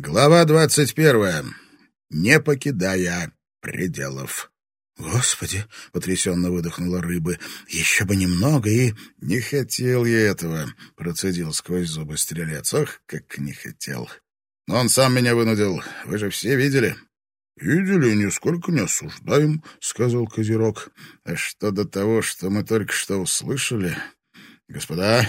Глава двадцать первая. Не покидая пределов. «Господи!» — потрясенно выдохнула рыбы. «Еще бы немного и...» «Не хотел я этого», — процедил сквозь зубы стрелец. «Ох, как не хотел! Он сам меня вынудил. Вы же все видели?» «Видели, нисколько не осуждаем», — сказал Козерог. «А что до того, что мы только что услышали? Господа,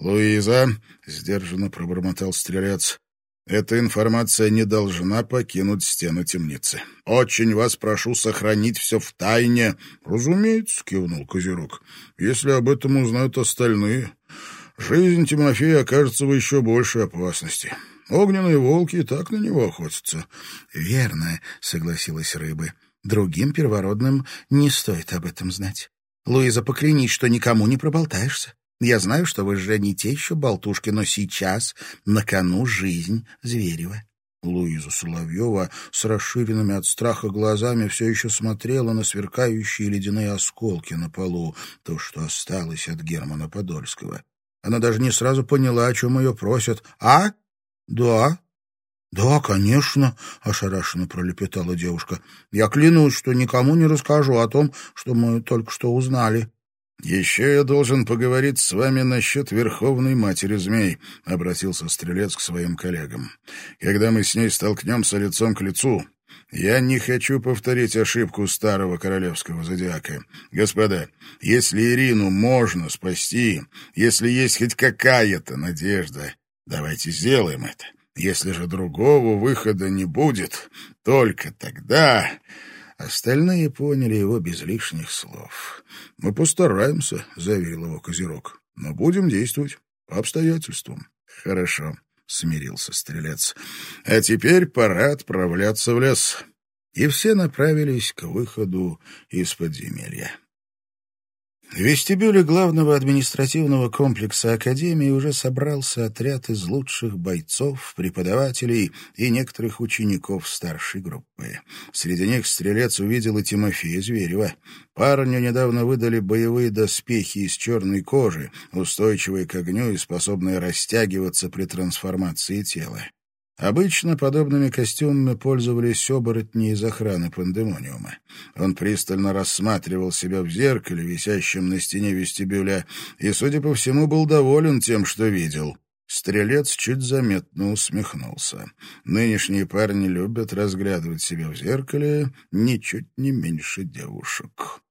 Луиза», — сдержанно пробормотал стрелец, эта информация не должна покинуть стены темницы. Очень вас прошу сохранить все в тайне. — Разумеется, — кивнул Козерог. — Если об этом узнают остальные, жизнь Тимофея окажется в еще большей опасности. Огненные волки и так на него охотятся. — Верно, — согласилась рыбы. — Другим первородным не стоит об этом знать. Луиза, поклянись, что никому не проболтаешься. Я знаю, что вы же не те еще болтушки, но сейчас на кону жизнь Зверева». Луиза Соловьева с расширенными от страха глазами все еще смотрела на сверкающие ледяные осколки на полу, то, что осталось от Германа Подольского. Она даже не сразу поняла, о чем ее просят. «А? Да?» «Да, конечно», — ошарашенно пролепетала девушка. «Я клянусь, что никому не расскажу о том, что мы только что узнали». «Еще я должен поговорить с вами насчет Верховной Матери Змей», — обратился Стрелец к своим коллегам. «Когда мы с ней столкнемся лицом к лицу, я не хочу повторить ошибку старого королевского зодиака. Господа, если Ирину можно спасти, если есть хоть какая-то надежда, давайте сделаем это. Если же другого выхода не будет, только тогда...» Остальные поняли его без лишних слов. «Мы постараемся», — заверил его Козерог. «Но будем действовать по обстоятельствам». «Хорошо», — смирился стрелец. «А теперь пора отправляться в лес». И все направились к выходу из подземелья. В вестибюле главного административного комплекса Академии уже собрался отряд из лучших бойцов, преподавателей и некоторых учеников старшей группы. Среди них стрелец увидел и Тимофея Зверева. Парню недавно выдали боевые доспехи из черной кожи, устойчивые к огню и способные растягиваться при трансформации тела. Обычно подобными костюмами пользовались оборотни из охраны пандемониума. Он пристально рассматривал себя в зеркале, висящем на стене вестибюля, и, судя по всему, был доволен тем, что видел. Стрелец чуть заметно усмехнулся. Нынешние парни любят разглядывать себя в зеркале ничуть не меньше девушек.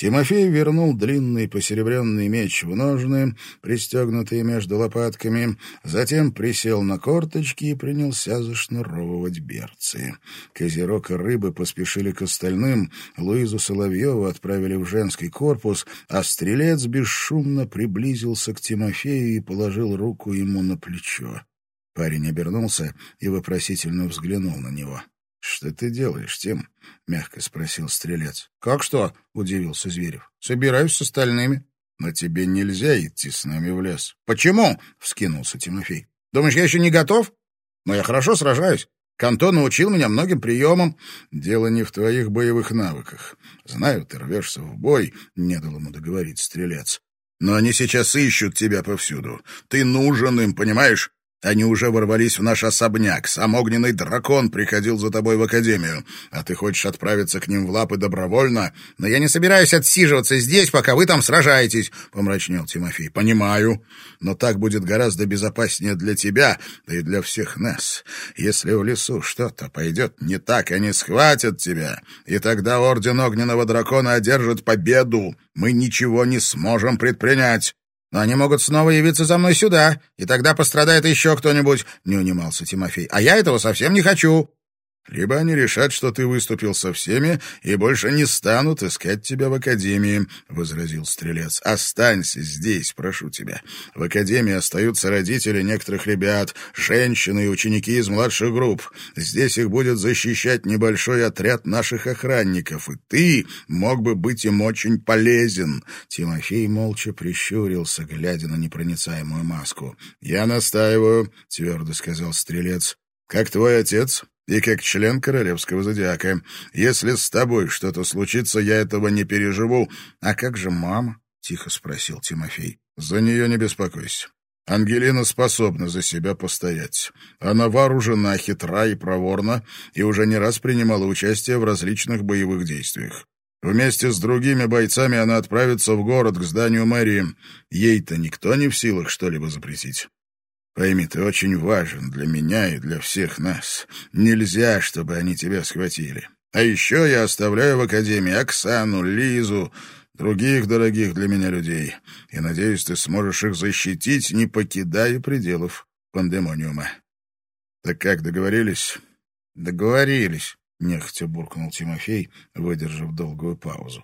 Тимофей вернул длинный посеребренный меч в ножны, пристегнутые между лопатками, затем присел на корточки и принялся зашнуровывать берцы. Козерог и рыбы поспешили к остальным, Луизу Соловьеву отправили в женский корпус, а стрелец бесшумно приблизился к Тимофею и положил руку ему на плечо. Парень обернулся и вопросительно взглянул на него. «Что ты делаешь, Тим?» — мягко спросил стрелец. «Как что?» — удивился Зверев. «Собираюсь с остальными». «Но тебе нельзя идти с нами в лес». «Почему?» — вскинулся Тимофей. «Думаешь, я еще не готов? Но я хорошо сражаюсь. Канто научил меня многим приемам. Дело не в твоих боевых навыках. Знаю, ты рвешься в бой, — не дал ему договорить стрелец. Но они сейчас ищут тебя повсюду. Ты нужен им, понимаешь? Они уже ворвались в наш особняк. Сам огненный дракон приходил за тобой в академию. А ты хочешь отправиться к ним в лапы добровольно? Но я не собираюсь отсиживаться здесь, пока вы там сражаетесь, — помрачнел Тимофей. Понимаю. Но так будет гораздо безопаснее для тебя, да и для всех нас. Если в лесу что-то пойдет не так, они схватят тебя. И тогда Орден Огненного Дракона одержит победу. Мы ничего не сможем предпринять. Но они могут снова явиться за мной сюда, и тогда пострадает еще кто-нибудь, — не унимался Тимофей. А я этого совсем не хочу. Либо они решат, что ты выступил со всеми, и больше не станут искать тебя в академии, — возразил стрелец. — Останься здесь, прошу тебя. В академии остаются родители некоторых ребят, женщины и ученики из младших групп. Здесь их будет защищать небольшой отряд наших охранников, и ты мог бы быть им очень полезен. Тимофей молча прищурился, глядя на непроницаемую маску. — Я настаиваю, — твердо сказал стрелец. — Как твой отец, и как член королевского зодиака. Если с тобой что-то случится, я этого не переживу. — А как же мама? — тихо спросил Тимофей. — За нее не беспокойся. Ангелина способна за себя постоять. Она вооружена, хитра и проворна, и уже не раз принимала участие в различных боевых действиях. Вместе с другими бойцами она отправится в город к зданию мэрии. Ей-то никто не в силах что-либо запретить. Пойми, ты очень важен для меня и для всех нас. Нельзя, чтобы они тебя схватили. А еще я оставляю в Академии Оксану, Лизу, других дорогих для меня людей. И надеюсь, ты сможешь их защитить, не покидая пределов пандемониума. Так как, договорились? Договорились. Нехотя буркнул Тимофей, выдержав долгую паузу.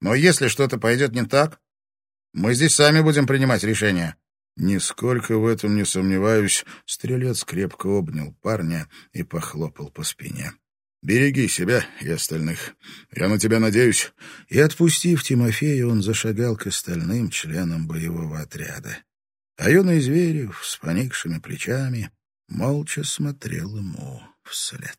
«Но если что-то пойдет не так, мы здесь сами будем принимать решение». Нисколько в этом не сомневаюсь. Стрелец крепко обнял парня и похлопал по спине. «Береги себя и остальных. Я на тебя надеюсь». И, отпустив Тимофея, он зашагал к остальным членам боевого отряда. А юный Зверев с поникшими плечами молча смотрел ему вслед.